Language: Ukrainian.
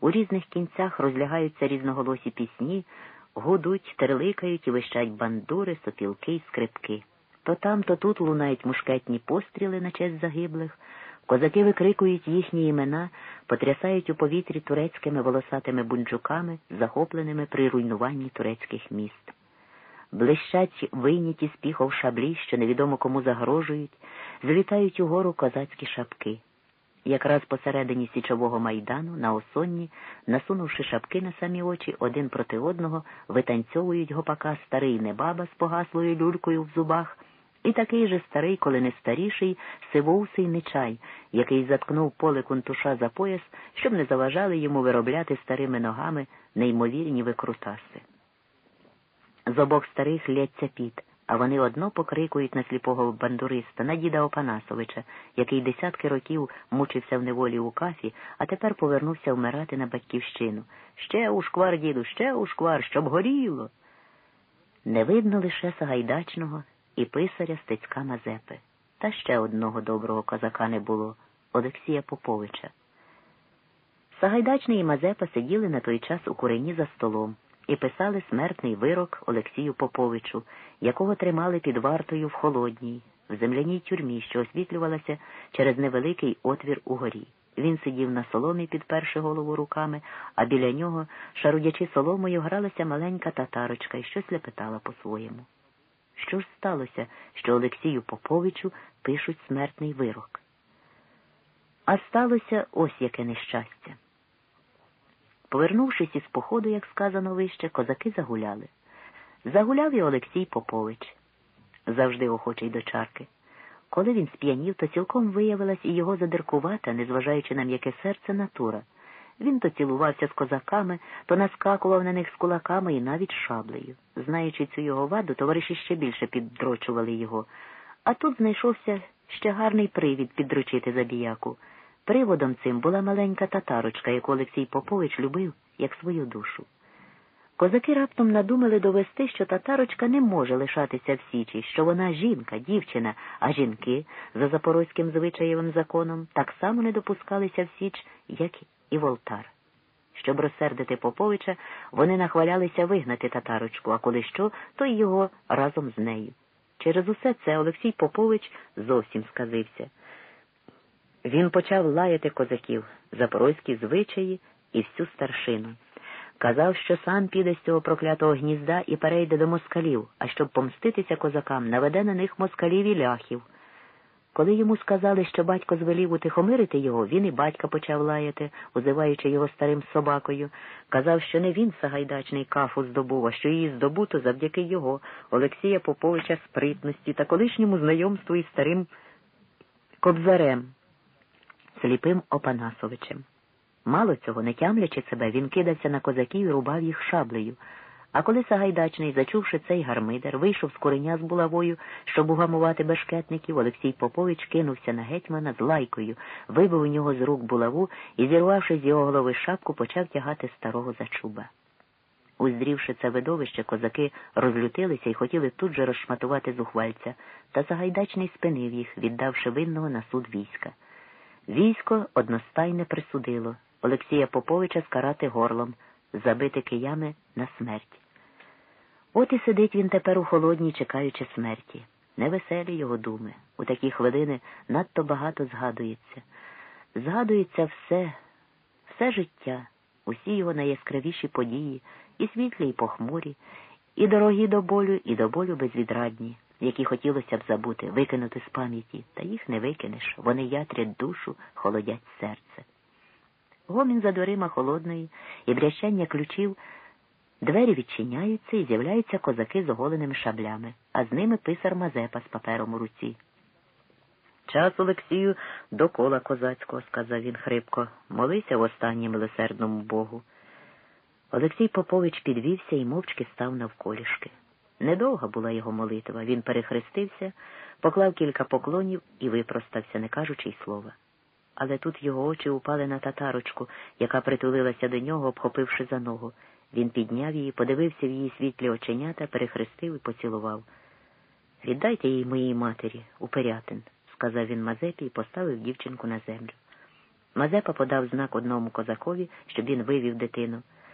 у різних кінцях розлягаються різноголосі пісні, гудуть, терликають і вищать бандури, сопілки й скрипки. То там, то тут лунають мушкетні постріли на честь загиблих, козаки викрикують їхні імена, потрясають у повітрі турецькими волосатими бунджуками, захопленими при руйнуванні турецьких міст. Блищать вийняті з піхов шаблі, що невідомо кому загрожують, злітають угору козацькі шапки. Якраз посередині січового майдану, на осонні, насунувши шапки на самі очі, один проти одного, витанцьовують гопака старий небаба з погаслою люлькою в зубах, і такий же старий, коли не старіший, сивоусий нечай, який заткнув поле кунтуша за пояс, щоб не заважали йому виробляти старими ногами неймовірні викрутаси. З обох старих лється піт, а вони одно покрикують на сліпого бандуриста, на діда Опанасовича, який десятки років мучився в неволі у кафі, а тепер повернувся вмирати на батьківщину. Ще у шквар, діду, ще у шквар, щоб горіло. Не видно лише Сагайдачного і писаря Стецька Мазепи. Та ще одного доброго козака не було Олексія Поповича. Сагайдачний і Мазепа сиділи на той час у курені за столом і писали смертний вирок Олексію Поповичу, якого тримали під вартою в холодній, в земляній тюрмі, що освітлювалася через невеликий отвір у горі. Він сидів на соломі, підперши голову руками, а біля нього, шарудячи соломою, гралася маленька татарочка і щось лепетала по-своєму. Що ж сталося, що Олексію Поповичу пишуть смертний вирок? А сталося ось яке нещастя. Повернувшись із походу, як сказано вище, козаки загуляли. Загуляв і Олексій Попович, завжди охочий до чарки. Коли він сп'янів, то цілком виявилась і його задиркувата, незважаючи на м'яке серце, натура. Він то цілувався з козаками, то наскакував на них з кулаками і навіть шаблею. Знаючи цю його ваду, товариші ще більше піддрочували його. А тут знайшовся ще гарний привід піддручити забіяку. Приводом цим була маленька татарочка, яку Олексій Попович любив як свою душу. Козаки раптом надумали довести, що татарочка не може лишатися в Січі, що вона жінка, дівчина, а жінки за запорозьким звичаєвим законом так само не допускалися в Січ, як і Волтар. Щоб розсердити Поповича, вони нахвалялися вигнати татарочку, а коли що, то й його разом з нею. Через усе це Олексій Попович зовсім сказився. Він почав лаяти козаків, запорозькі звичаї і всю старшину. Казав, що сам піде з цього проклятого гнізда і перейде до москалів, а щоб помститися козакам, наведе на них москалів і ляхів. Коли йому сказали, що батько звелів утихомирити його, він і батька почав лаяти, узиваючи його старим собакою. Казав, що не він Сагайдачний кафу здобув, а що її здобуто завдяки його, Олексія Поповича спритності та колишньому знайомству із старим кобзарем сліпим Опанасовичем. Мало цього, не тямлячи себе, він кидався на козаків і рубав їх шаблею. А коли Сагайдачний, зачувши цей гармидер, вийшов з кореня з булавою, щоб угамувати бешкетників, Олексій Попович кинувся на гетьмана з лайкою, вибив у нього з рук булаву і, зірвавши з його голови шапку, почав тягати старого за чуба. Уздрівши це видовище, козаки розлютилися і хотіли тут же розшматувати зухвальця, та Сагайдачний спинив їх, віддавши винного на суд війська. Військо одностайне присудило Олексія Поповича скарати горлом, забити киями на смерть. От і сидить він тепер у холодній, чекаючи смерті. Невеселі його думи. У такі хвилини надто багато згадується. Згадується все, все життя, усі його найяскравіші події, і світлі, і похмурі, і дорогі до болю, і до болю безвідрадні які хотілося б забути, викинути з пам'яті, та їх не викинеш. Вони ятрять душу, холодять серце. Гомін за дверима холодної і брящання ключів. Двері відчиняються і з'являються козаки з оголеними шаблями, а з ними писар Мазепа з папером у руці. Час, Олексію, до кола козацького, сказав він хрипко, молися в останнім милосердному Богу. Олексій Попович підвівся і мовчки став навколішки. Недовга була його молитва. Він перехрестився, поклав кілька поклонів і випростався, не кажучи й слова. Але тут його очі упали на татарочку, яка притулилася до нього, обхопивши за ногу. Він підняв її, подивився в її світлі оченята, перехрестив і поцілував. Віддайте їй моїй матері, у Перятин, сказав він Мазепі і поставив дівчинку на землю. Мазепа подав знак одному козакові, щоб він вивів дитину.